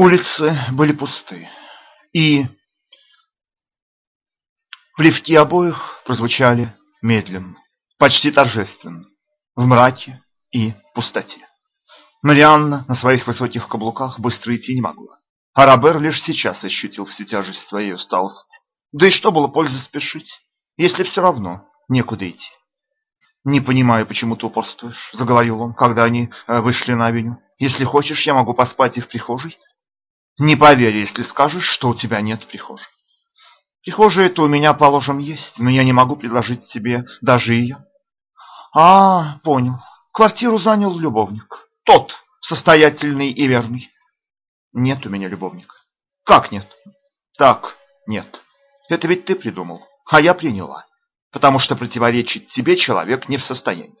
Улицы были пусты, и плевки обоих прозвучали медленно, почти торжественно, в мраке и пустоте. Марианна на своих высоких каблуках быстро идти не могла, а Робер лишь сейчас ощутил всю тяжесть своей усталости. Да и что было пользы спешить, если все равно некуда идти? «Не понимаю, почему ты упорствуешь», — заговорил он, когда они э, вышли на авеню. «Если хочешь, я могу поспать и в прихожей». Не поверю, если скажешь, что у тебя нет прихожей. Прихожая-то у меня, положим, есть, но я не могу предложить тебе даже ее. А, понял. Квартиру занял любовник. Тот, состоятельный и верный. Нет у меня любовника. Как нет? Так, нет. Это ведь ты придумал, а я приняла. Потому что противоречить тебе человек не в состоянии.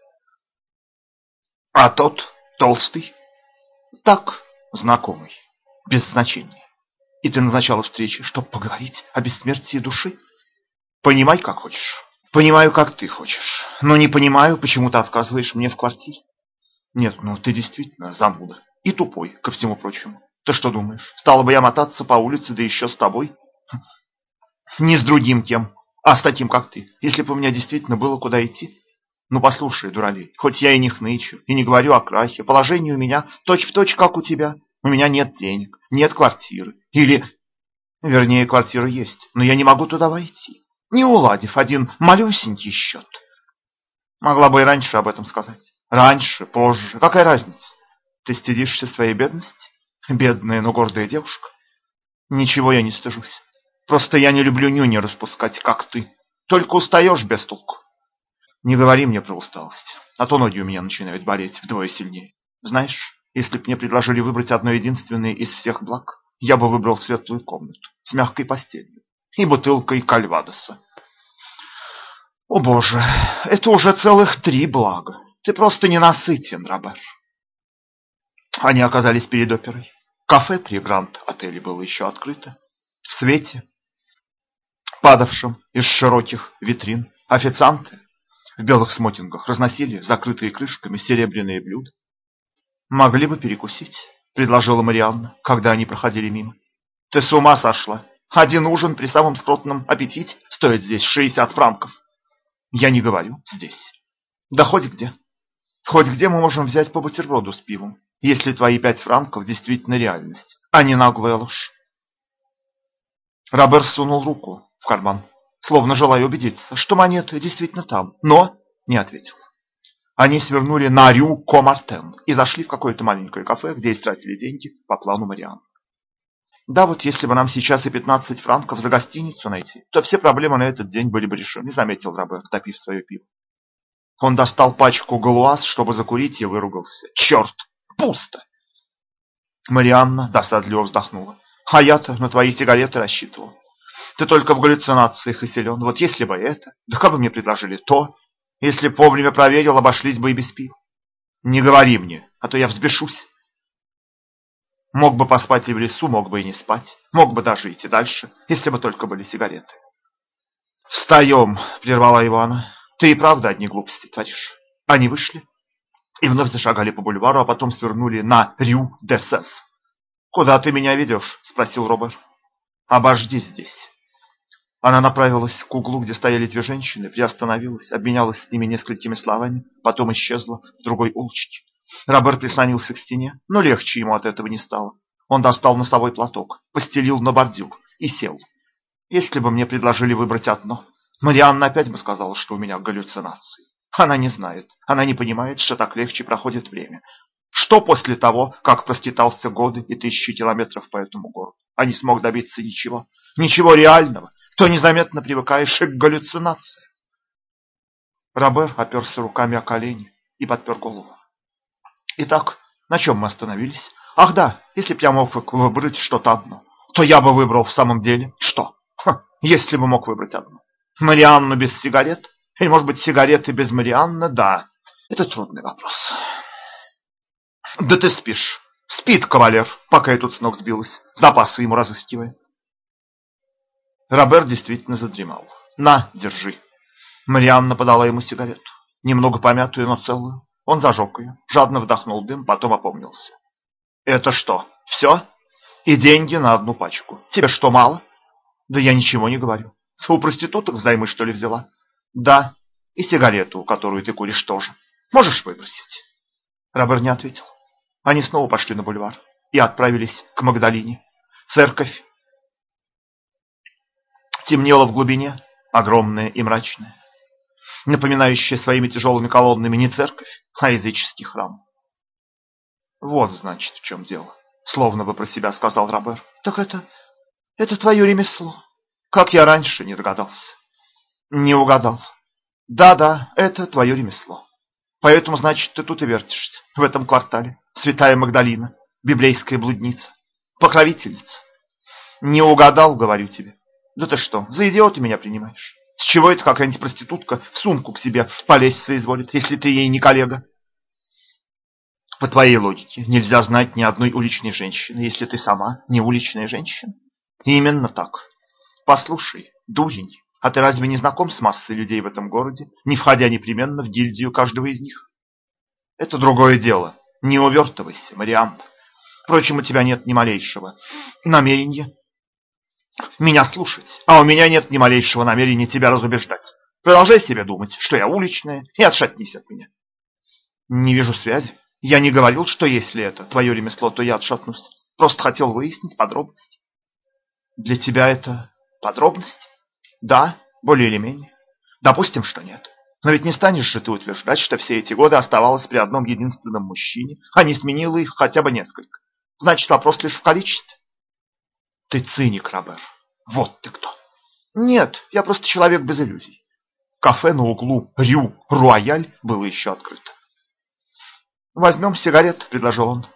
А тот, толстый? Так, знакомый без значения. И ты назначала встречи, чтобы поговорить о бессмертии души? Понимай, как хочешь. Понимаю, как ты хочешь. Но не понимаю, почему ты отказываешь мне в квартире. Нет, ну ты действительно замуда. И тупой, ко всему прочему. Ты что думаешь, стала бы я мотаться по улице, да еще с тобой? Не с другим кем, а с таким, как ты. Если бы у меня действительно было куда идти. Ну послушай, дуралей, хоть я и не хнычу, и не говорю о крахе, положение у меня точь-в-точь, точь, как у тебя. У меня нет денег, нет квартиры. Или, вернее, квартира есть, но я не могу туда войти, не уладив один малюсенький счет. Могла бы и раньше об этом сказать. Раньше, позже, какая разница? Ты стыдишься своей бедности? Бедная, но гордая девушка. Ничего я не стыжусь. Просто я не люблю нюни распускать, как ты. Только устаешь без толку. Не говори мне про усталость, а то ноги у меня начинают болеть вдвое сильнее. Знаешь, если б мне предложили выбрать одно единственное из всех благ, я бы выбрал светлую комнату с мягкой постелью и бутылкой кальвадоса. О боже, это уже целых три блага. Ты просто ненасытен, Робер. Они оказались перед оперой. Кафе при Гранд-отеле было еще открыто. В свете, падавшем из широких витрин, официанты в белых смокингах разносили закрытые крышками серебряные блюда. «Могли бы перекусить», — предложила Марианна, когда они проходили мимо. «Ты с ума сошла! Один ужин при самом скротном аппетите стоит здесь 60 франков!» «Я не говорю здесь. Да хоть где. Хоть где мы можем взять по бутерброду с пивом, если твои пять франков действительно реальность, а не наглая ложь». Робер сунул руку в карман, словно желая убедиться, что монеты действительно там, но не ответил. Они свернули на Рю Комартен и зашли в какое-то маленькое кафе, где истратили деньги по плану Мариан. Да, вот если бы нам сейчас и 15 франков за гостиницу найти, то все проблемы на этот день были бы решены, заметил Робер, допив свое пиво. Он достал пачку галуаз, чтобы закурить, и выругался. Черт, пусто! Марианна досадливо вздохнула. А я-то на твои сигареты рассчитывал. Ты только в галлюцинациях и силен. Вот если бы это, да как бы мне предложили то, если б вовремя проверил, обошлись бы и без пива. Не говори мне, а то я взбешусь. Мог бы поспать и в лесу, мог бы и не спать. Мог бы даже идти дальше, если бы только были сигареты. «Встаем!» — прервала она. «Ты и правда одни глупости творишь». Они вышли и вновь зашагали по бульвару, а потом свернули на Рю-де-Сес. «Куда ты меня ведешь?» — спросил Робер. «Обожди здесь». Она направилась к углу, где стояли две женщины, приостановилась, обменялась с ними несколькими словами, потом исчезла в другой улочке. Робер прислонился к стене, но легче ему от этого не стало. Он достал носовой платок, постелил на бордюр и сел. Если бы мне предложили выбрать одно, Марианна опять бы сказала, что у меня галлюцинации. Она не знает, она не понимает, что так легче проходит время. Что после того, как проститался годы и тысячи километров по этому городу, а не смог добиться ничего, ничего реального, то незаметно привыкаешь к галлюцинациям. Робер оперся руками о колени и подпер голову. Итак, на чем мы остановились? Ах да, если б я мог выбрать что-то одно, то я бы выбрал в самом деле что? Ха, если бы мог выбрать одно. Марианну без сигарет? Или, может быть, сигареты без Марианны? Да, это трудный вопрос. Да ты спишь. Спит кавалер, пока я тут с ног сбилась, запасы ему разыскивая. Робер действительно задремал. «На, держи». Марианна подала ему сигарету, немного помятую, но целую. Он зажег ее, жадно вдохнул дым, потом опомнился. «Это что, все? И деньги на одну пачку. Тебе что, мало? Да я ничего не говорю. У проституток взаймы, что ли, взяла? Да. И сигарету, которую ты куришь, тоже. Можешь выбросить? Робер не ответил. Они снова пошли на бульвар и отправились к Магдалине. Церковь темнела в глубине, огромная и мрачная, напоминающая своими тяжелыми колоннами не церковь, а языческий храм. Вот, значит, в чем дело. Словно бы про себя сказал Робер. Так это... это твое ремесло. Как я раньше не догадался. Не угадал. Да-да, это твое ремесло. Поэтому, значит, ты тут и вертишься, в этом квартале. Святая Магдалина, библейская блудница, покровительница. Не угадал, говорю тебе. Да ты что, за идиота меня принимаешь? С чего это какая-нибудь проститутка в сумку к себе полезть соизволит, если ты ей не коллега? По твоей логике, нельзя знать ни одной уличной женщины, если ты сама не уличная женщина. Именно так. Послушай, дурень, а ты разве не знаком с массой людей в этом городе, не входя непременно в гильдию каждого из них? Это другое дело. Не увертывайся, Марианна. Впрочем, у тебя нет ни малейшего намерения меня слушать, а у меня нет ни малейшего намерения тебя разубеждать. Продолжай себе думать, что я уличная, и отшатнись от меня. Не вижу связи. Я не говорил, что если это твое ремесло, то я отшатнусь. Просто хотел выяснить подробности. Для тебя это подробность? Да, более или менее. Допустим, что нет. Но ведь не станешь же ты утверждать, что все эти годы оставалась при одном единственном мужчине, а не сменила их хотя бы несколько. Значит, вопрос лишь в количестве. Ты циник, Робер. Вот ты кто. Нет, я просто человек без иллюзий. Кафе на углу Рю Руаяль было еще открыто. «Возьмем сигарет», — предложил он.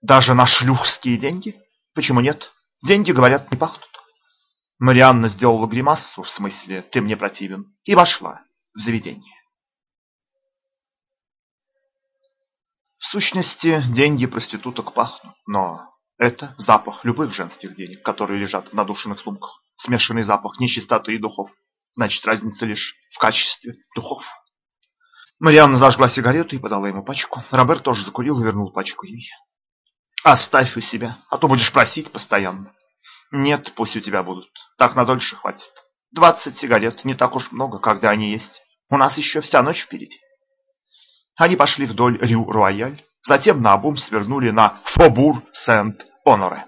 «Даже на шлюхские деньги? Почему нет? Деньги, говорят, не пахнут». Марианна сделала гримассу, в смысле «ты мне противен», и вошла в заведение. В сущности, деньги проституток пахнут, но это запах любых женских денег, которые лежат в надушенных сумках. Смешанный запах нечистоты и духов. Значит, разница лишь в качестве духов. Марианна зажгла сигарету и подала ему пачку. Роберт тоже закурил и вернул пачку ей. «Оставь у себя, а то будешь просить постоянно». «Нет, пусть у тебя будут. Так на дольше хватит. Двадцать сигарет, не так уж много, когда они есть. У нас еще вся ночь впереди». Они пошли вдоль Рю-Руаяль, затем наобум свернули на Фобур-Сент-Оноре.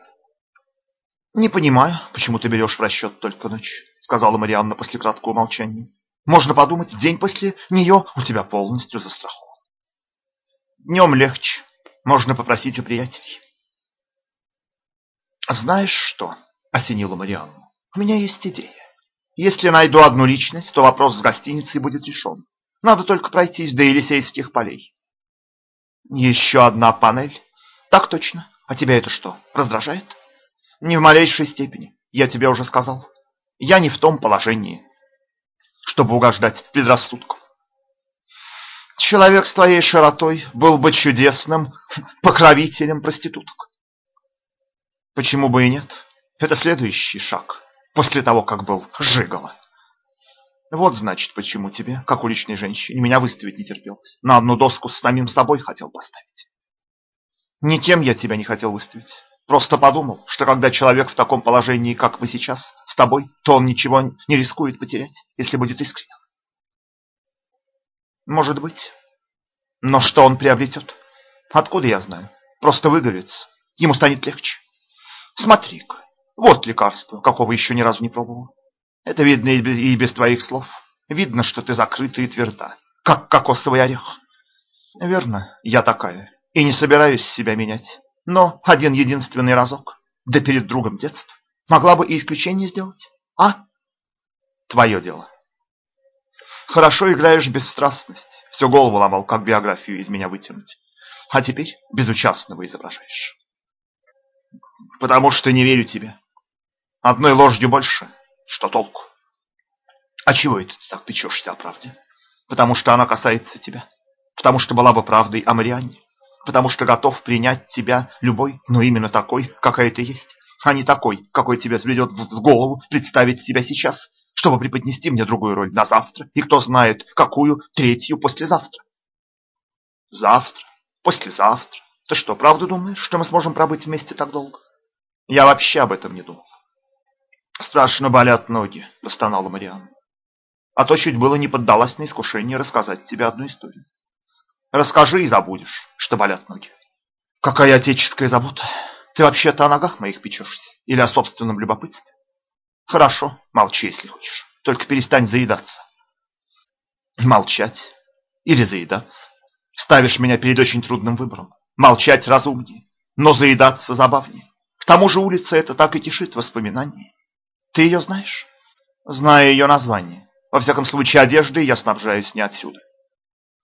«Не понимаю, почему ты берешь в расчет только ночь», — сказала Марианна после краткого молчания. Можно подумать, день после нее у тебя полностью застрахован. Днем легче. Можно попросить у приятелей. Знаешь что, осенила Марианну, у меня есть идея. Если найду одну личность, то вопрос с гостиницей будет решен. Надо только пройтись до Елисейских полей. Еще одна панель? Так точно. А тебя это что, раздражает? Ни в малейшей степени. Я тебе уже сказал. Я не в том положении, чтобы угождать предрассудкам. Человек с твоей широтой был бы чудесным покровителем проституток. Почему бы и нет? Это следующий шаг, после того, как был жигало. Вот, значит, почему тебе, как уличной женщине, меня выставить не терпелось. На одну доску с самим собой хотел поставить. Не тем я тебя не хотел выставить. Просто подумал, что когда человек в таком положении, как вы сейчас, с тобой, то он ничего не рискует потерять, если будет искренен. Может быть. Но что он приобретет? Откуда я знаю? Просто выговорится. Ему станет легче. Смотри-ка, вот лекарство, какого еще ни разу не пробовал. Это видно и без, и без твоих слов. Видно, что ты закрыта и тверда, как кокосовый орех. Верно, я такая, и не собираюсь себя менять. Но один единственный разок, да перед другом детства, могла бы и исключение сделать. А? Твое дело. Хорошо играешь бесстрастность. Все голову ломал, как биографию из меня вытянуть. А теперь безучастного изображаешь. Потому что не верю тебе. Одной ложью больше. Что толку? А чего это ты так печешься о правде? Потому что она касается тебя. Потому что была бы правдой о Марианне потому что готов принять тебя любой, но именно такой, какая ты есть, а не такой, какой тебе взлетет в голову представить себя сейчас, чтобы преподнести мне другую роль на завтра, и кто знает, какую третью послезавтра. Завтра, послезавтра. Ты что, правда думаешь, что мы сможем пробыть вместе так долго? Я вообще об этом не думал. Страшно болят ноги, простонала Марианна. А то чуть было не поддалась на искушение рассказать тебе одну историю. Расскажи и забудешь, что болят ноги. Какая отеческая забота. Ты вообще-то о ногах моих печешься? Или о собственном любопытстве? Хорошо, молчи, если хочешь. Только перестань заедаться. Молчать или заедаться? Ставишь меня перед очень трудным выбором. Молчать разумнее, но заедаться забавнее. К тому же улица эта так и тишит воспоминания. Ты ее знаешь? Знаю ее название. Во всяком случае, одеждой я снабжаюсь не отсюда.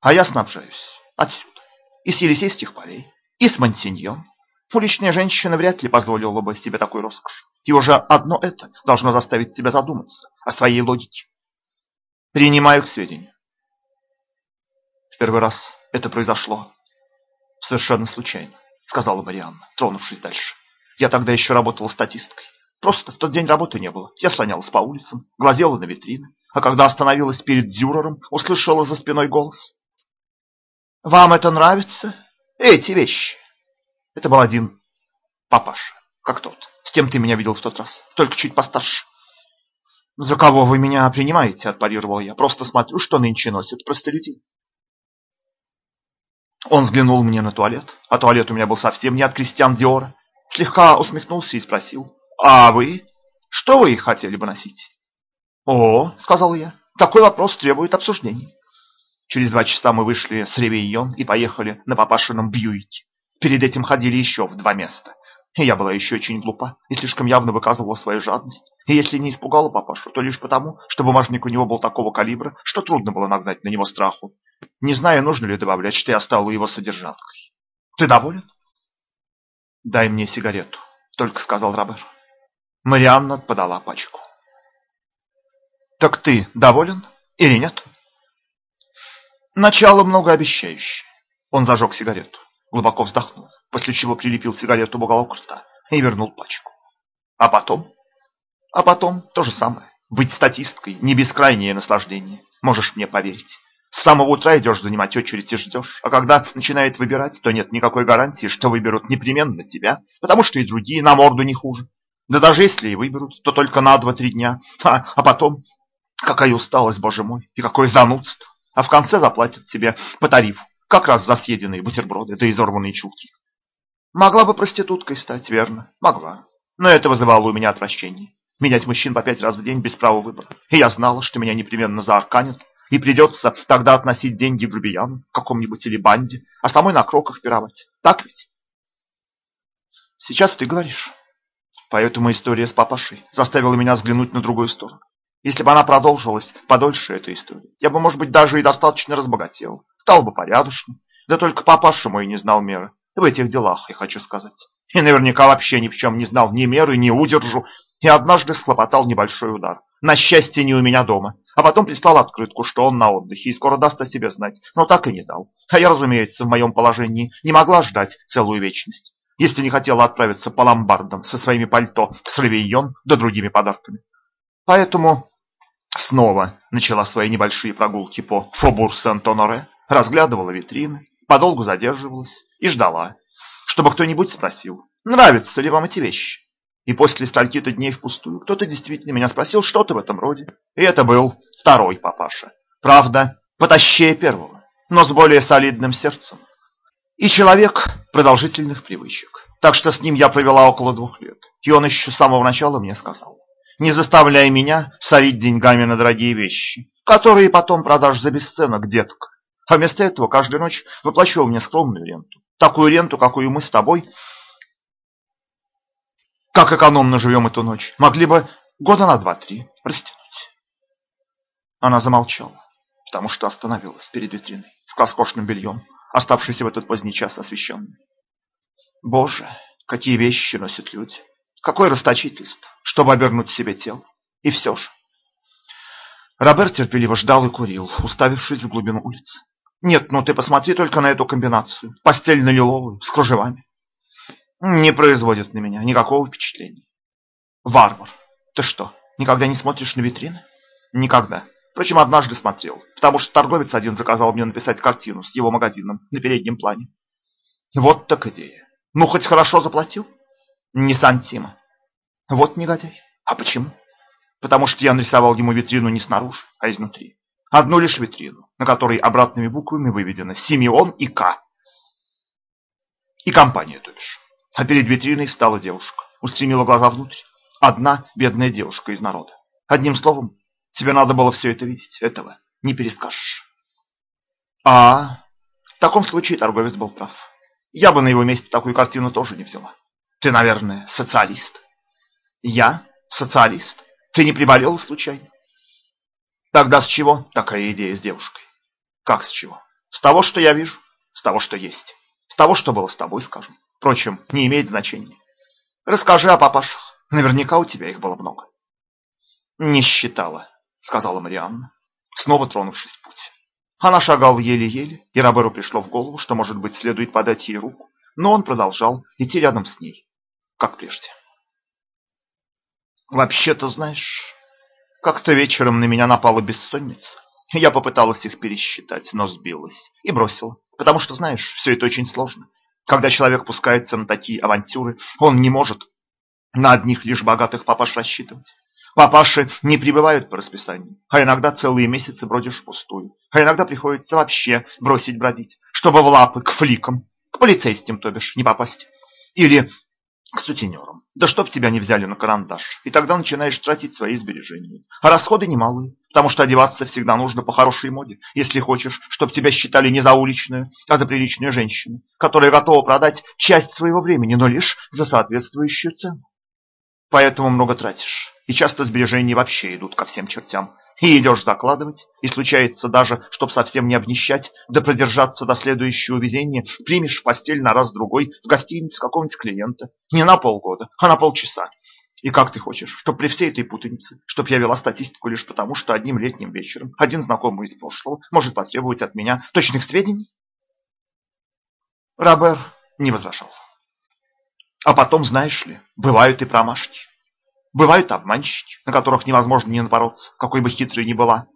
А я снабжаюсь отсюда. Из Елисейских полей, и с Монсеньон. Уличная женщина вряд ли позволила бы себе такой роскошь. И уже одно это должно заставить тебя задуматься о своей логике. Принимаю к сведению. В первый раз это произошло совершенно случайно, сказала Марианна, тронувшись дальше. Я тогда еще работала статисткой. Просто в тот день работы не было. Я слонялась по улицам, глазела на витрины, а когда остановилась перед дюрером, услышала за спиной голос. «Вам это нравится? Эти вещи?» Это был один папаша, как тот, с кем ты меня видел в тот раз, только чуть постарше. «За кого вы меня принимаете?» – отпарировал я. «Просто смотрю, что нынче носят простолюдин». Он взглянул мне на туалет, а туалет у меня был совсем не от Кристиан Диора. Слегка усмехнулся и спросил. «А вы? Что вы хотели бы носить?» «О, — сказал я, — такой вопрос требует обсуждения». Через два часа мы вышли с Ревейон и поехали на папашином Бьюике. Перед этим ходили еще в два места. И я была еще очень глупа и слишком явно выказывала свою жадность. И если не испугала папашу, то лишь потому, что бумажник у него был такого калибра, что трудно было нагнать на него страху. Не знаю, нужно ли добавлять, что я стала его содержанкой. Ты доволен? Дай мне сигарету, только сказал Робер. Марианна подала пачку. Так ты доволен или нет? Начало многообещающее. Он зажег сигарету глубоко вздохнул, после чего прилепил сигарету в уголок рта и вернул пачку. А потом? А потом то же самое. Быть статисткой – не бескрайнее наслаждение, можешь мне поверить. С самого утра идешь занимать очередь и ждешь, а когда начинает выбирать, то нет никакой гарантии, что выберут непременно тебя, потому что и другие на морду не хуже. Да даже если и выберут, то только на два-три дня, а, а потом какая усталость, боже мой, и какое занудство. А в конце заплатят тебе по тарифу, как раз за съеденные бутерброды, да изорванные чулки. Могла бы проституткой стать, верно? Могла. Но это вызывало у меня отвращение. Менять мужчин по пять раз в день без права выбора. И я знала, что меня непременно заарканят, и придется тогда относить деньги грубияну, какому-нибудь или банде, а самой на кроках пировать. Так ведь? Сейчас ты говоришь. Поэтому история с папашей заставила меня взглянуть на другую сторону. Если бы она продолжилась подольше, эта история, я бы, может быть, даже и достаточно разбогател, стал бы порядочным. Да только папаша мой не знал меры. В этих делах, я хочу сказать. И наверняка вообще ни в чем не знал ни меры, ни удержу. И однажды схлопотал небольшой удар. На счастье, не у меня дома. А потом прислал открытку, что он на отдыхе и скоро даст о себе знать. Но так и не дал. А я, разумеется, в моем положении не могла ждать целую вечность. Если не хотела отправиться по ломбардам со своими пальто с ревейон да другими подарками. Поэтому Снова начала свои небольшие прогулки по Фобур Сент-Оноре, разглядывала витрины, подолгу задерживалась и ждала, чтобы кто-нибудь спросил, нравятся ли вам эти вещи. И после стольки-то дней впустую кто-то действительно меня спросил что-то в этом роде. И это был второй папаша. Правда, потащее первого, но с более солидным сердцем. И человек продолжительных привычек. Так что с ним я провела около двух лет. И он еще с самого начала мне сказал, не заставляй меня сорить деньгами на дорогие вещи, которые потом продашь за бесценок, детка. А вместо этого каждую ночь выплачивал мне скромную ренту. Такую ренту, какую мы с тобой, как экономно живем эту ночь, могли бы года на два-три растянуть. Она замолчала, потому что остановилась перед витриной с роскошным бельем, оставшейся в этот поздний час освещенной. Боже, какие вещи носят люди! Какое расточительство, чтобы обернуть себе тело. И все же. Роберт терпеливо ждал и курил, уставившись в глубину улицы. Нет, ну ты посмотри только на эту комбинацию. Постельно-лиловую, с кружевами. Не производит на меня никакого впечатления. Варвар. Ты что, никогда не смотришь на витрины? Никогда. Впрочем, однажды смотрел, потому что торговец один заказал мне написать картину с его магазином на переднем плане. Вот так идея. Ну, хоть хорошо заплатил? Не сантима. Вот негодяй. А почему? Потому что я нарисовал ему витрину не снаружи, а изнутри. Одну лишь витрину, на которой обратными буквами выведено Симеон и К. И компания, то бишь. А перед витриной встала девушка, устремила глаза внутрь. Одна бедная девушка из народа. Одним словом, тебе надо было все это видеть. Этого не перескажешь. А, в таком случае торговец был прав. Я бы на его месте такую картину тоже не взяла. Ты, наверное, социалист. Я социалист? Ты не приболел случайно? Тогда с чего такая идея с девушкой? Как с чего? С того, что я вижу, с того, что есть. С того, что было с тобой, скажем. Впрочем, не имеет значения. Расскажи о папашах. Наверняка у тебя их было много. Не считала, сказала Марианна, снова тронувшись в путь. Она шагала еле-еле, и Роберу пришло в голову, что, может быть, следует подать ей руку, но он продолжал идти рядом с ней, как прежде. Вообще-то, знаешь, как-то вечером на меня напала бессонница. Я попыталась их пересчитать, но сбилась и бросила, потому что, знаешь, все это очень сложно. Когда человек пускается на такие авантюры, он не может на одних лишь богатых папаш рассчитывать. Папаши не прибывают по расписанию, а иногда целые месяцы бродишь впустую, а иногда приходится вообще бросить бродить, чтобы в лапы к фликам, к полицейским, то бишь, не попасть. Или к сутенерам. Да чтоб тебя не взяли на карандаш. И тогда начинаешь тратить свои сбережения. А расходы немалые, потому что одеваться всегда нужно по хорошей моде, если хочешь, чтобы тебя считали не за уличную, а за приличную женщину, которая готова продать часть своего времени, но лишь за соответствующую цену. Поэтому много тратишь. И часто сбережения вообще идут ко всем чертям. И идешь закладывать, и случается даже, чтоб совсем не обнищать, да продержаться до следующего везения, примешь в постель на раз-другой в гостинице какого-нибудь клиента. Не на полгода, а на полчаса. И как ты хочешь, чтоб при всей этой путанице, чтоб я вела статистику лишь потому, что одним летним вечером один знакомый из прошлого может потребовать от меня точных сведений? Робер не возражал. А потом, знаешь ли, бывают и промашки. Бывают обманщики, на которых невозможно не напороться, какой бы хитрой ни была.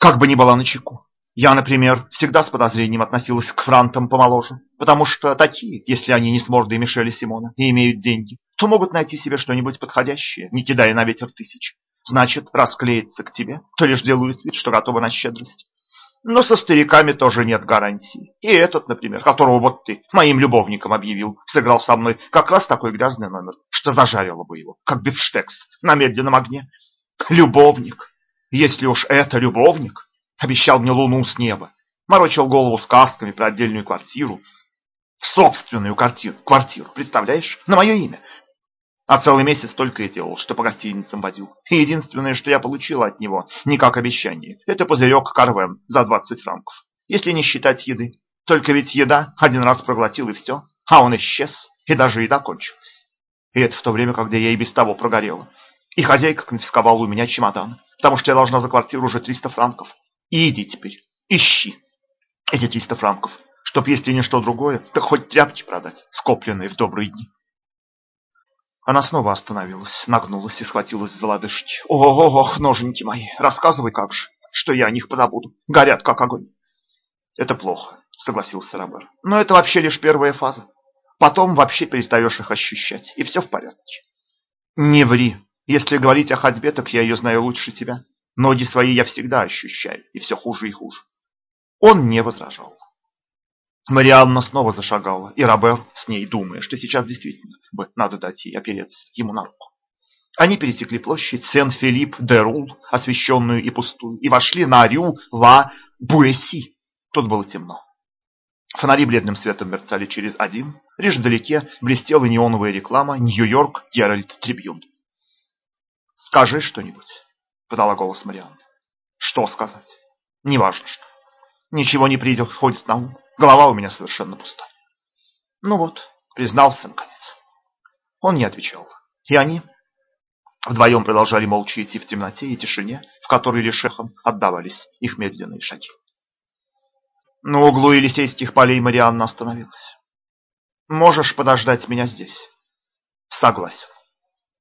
Как бы ни была начеку. Я, например, всегда с подозрением относилась к франтам помоложе, потому что такие, если они не с мордой Мишеля Симона и имеют деньги, то могут найти себе что-нибудь подходящее, не кидая на ветер тысяч. Значит, раз клеится к тебе, то лишь делают вид, что готовы на щедрость. Но со стариками тоже нет гарантии. И этот, например, которого вот ты моим любовником объявил, сыграл со мной как раз такой грязный номер, что зажарило бы его, как бифштекс на медленном огне. Любовник. Если уж это любовник, обещал мне луну с неба, морочил голову сказками про отдельную квартиру, собственную квартиру, квартиру, представляешь, на мое имя, а целый месяц только и делал, что по гостиницам водил. И единственное, что я получил от него, не как обещание, это пузырек Карвен за 20 франков. Если не считать еды. Только ведь еда один раз проглотил и все, а он исчез, и даже еда кончилась. И это в то время, когда я и без того прогорела. И хозяйка конфисковала у меня чемодан, потому что я должна за квартиру уже 300 франков. И иди теперь, ищи эти 300 франков, чтоб, если не что другое, так хоть тряпки продать, скопленные в добрые дни. Она снова остановилась, нагнулась и схватилась за лодыжки. Ох, ноженьки мои, рассказывай как же, что я о них позабуду. Горят, как огонь. Это плохо, согласился Робер. Но это вообще лишь первая фаза. Потом вообще перестаешь их ощущать, и все в порядке. Не ври. Если говорить о ходьбе, так я ее знаю лучше тебя. Ноги свои я всегда ощущаю, и все хуже и хуже. Он не возражал. Марианна снова зашагала, и Робер с ней, думая, что сейчас действительно бы надо дать ей опереться ему на руку. Они пересекли площадь Сен-Филипп-де-Рул, освещенную и пустую, и вошли на Рю-Ла-Буэси. Тут было темно. Фонари бледным светом мерцали через один. Лишь вдалеке блестела неоновая реклама «Нью-Йорк Геральт Трибьюн». «Скажи что-нибудь», — подала голос Марианна. «Что сказать? Неважно что. Ничего не придет, ходит на ум. Голова у меня совершенно пуста. Ну вот, признался наконец. Он не отвечал. И они вдвоем продолжали молча идти в темноте и тишине, в которой лишь эхом отдавались их медленные шаги. На углу Елисейских полей Марианна остановилась. «Можешь подождать меня здесь?» «Согласен».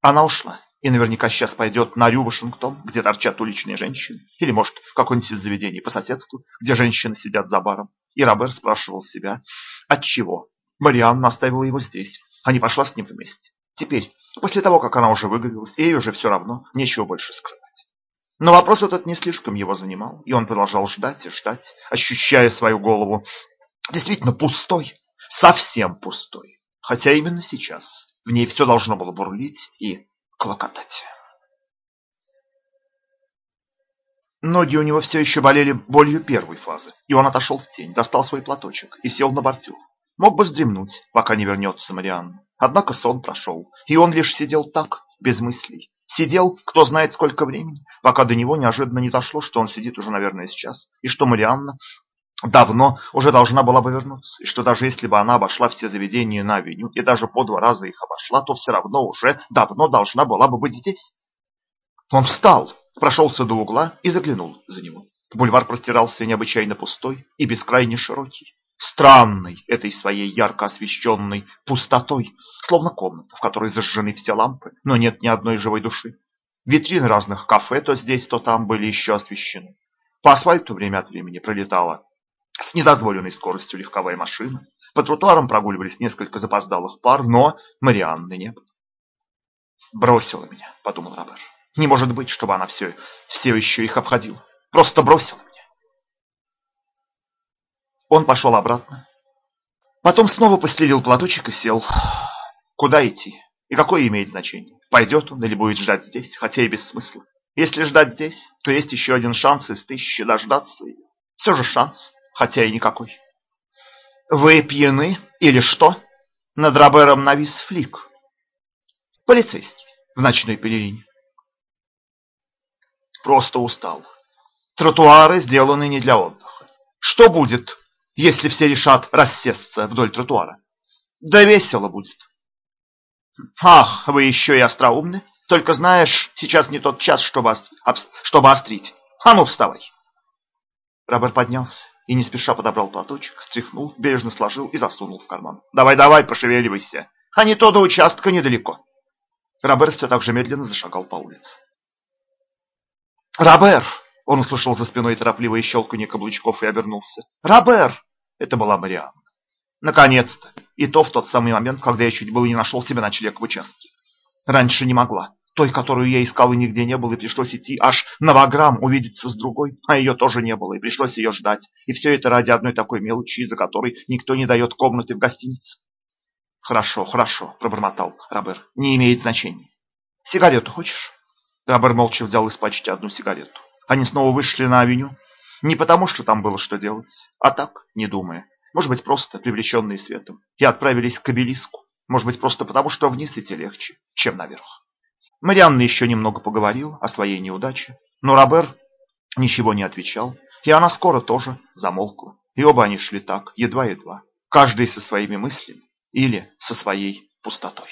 Она ушла и наверняка сейчас пойдет на Рю Вашингтон, где торчат уличные женщины, или, может, в какое-нибудь заведение по соседству, где женщины сидят за баром. И Робер спрашивал себя, от чего Марианна оставила его здесь, а не пошла с ним вместе. Теперь, после того, как она уже выговорилась, ей уже все равно нечего больше скрывать. Но вопрос этот не слишком его занимал, и он продолжал ждать и ждать, ощущая свою голову действительно пустой, совсем пустой. Хотя именно сейчас в ней все должно было бурлить и клокотать. Ноги у него все еще болели болью первой фазы, и он отошел в тень, достал свой платочек и сел на бордюр. Мог бы вздремнуть, пока не вернется Марианна. Однако сон прошел, и он лишь сидел так, без мыслей. Сидел, кто знает сколько времени, пока до него неожиданно не дошло, что он сидит уже, наверное, сейчас, и что Марианна давно уже должна была бы вернуться, и что даже если бы она обошла все заведения на авеню, и даже по два раза их обошла, то все равно уже давно должна была бы быть здесь. Он встал, прошелся до угла и заглянул за него. Бульвар простирался необычайно пустой и бескрайне широкий, странной этой своей ярко освещенной пустотой, словно комната, в которой зажжены все лампы, но нет ни одной живой души. Витрины разных кафе то здесь, то там были еще освещены. По асфальту время от времени пролетала с недозволенной скоростью легковая машина. По тротуарам прогуливались несколько запоздалых пар, но Марианны не было. «Бросила меня», — подумал Робер. Не может быть, чтобы она все, все еще их обходила. Просто бросила меня. Он пошел обратно. Потом снова постелил платочек и сел. Куда идти? И какое имеет значение? Пойдет он или будет ждать здесь, хотя и без смысла. Если ждать здесь, то есть еще один шанс из тысячи дождаться. Все же шанс, хотя и никакой. Вы пьяны или что? Над Робером навис флик. Полицейский в ночной пелерине. Просто устал. Тротуары сделаны не для отдыха. Что будет, если все решат рассесться вдоль тротуара? Да весело будет. Ах, вы еще и остроумны. Только знаешь, сейчас не тот час, чтобы, чтобы острить. А ну, вставай. Роберт поднялся и не спеша подобрал платочек, стряхнул, бережно сложил и засунул в карман. «Давай-давай, пошевеливайся, а не то до участка недалеко». Роберт все так же медленно зашагал по улице. «Робер!» Он услышал за спиной торопливое щелканье каблучков и обернулся. «Робер!» Это была Марианна. «Наконец-то!» И то в тот самый момент, когда я чуть было не нашел себе ночлег в участке. Раньше не могла. Той, которую я искал, и нигде не было, и пришлось идти аж на Ваграм увидеться с другой, а ее тоже не было, и пришлось ее ждать. И все это ради одной такой мелочи, из-за которой никто не дает комнаты в гостинице. «Хорошо, хорошо», — пробормотал Робер. «Не имеет значения. Сигарету хочешь?» Рабер молча взял из пачки одну сигарету. Они снова вышли на авеню. Не потому, что там было что делать, а так, не думая. Может быть, просто привлеченные светом. И отправились к обелиску. Может быть, просто потому, что вниз идти легче, чем наверх. Марианна еще немного поговорил о своей неудаче, но Робер ничего не отвечал, и она скоро тоже замолкла. И оба они шли так, едва-едва, каждый со своими мыслями или со своей пустотой.